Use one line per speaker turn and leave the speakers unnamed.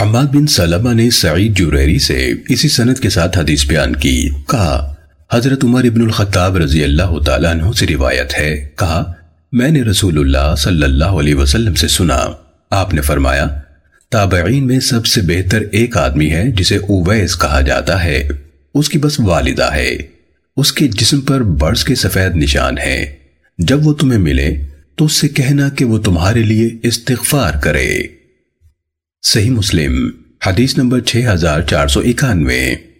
حماد بن سلمہ نے سعید جوریری سے اسی سند کے ساتھ حدیث بیان کی۔ کہا، حضرت عمر ابن الخطاب رضی اللہ تعالیٰ عنہ سے روایت ہے۔ کہا، میں نے رسول اللہ صلی اللہ علیہ وسلم سے سنا۔ آپ نے فرمایا، تابعین میں سب سے بہتر ایک آدمی ہے جسے اویس کہا جاتا ہے۔ اس کی بس والدہ ہے۔ اس کے جسم پر برس کے سفید نشان ہیں۔ جب وہ تمہیں ملے، تو اس سے کہنا کہ وہ تمہارے لیے استغفار کرے۔ صحیح مسلم حدیث نمبر 6491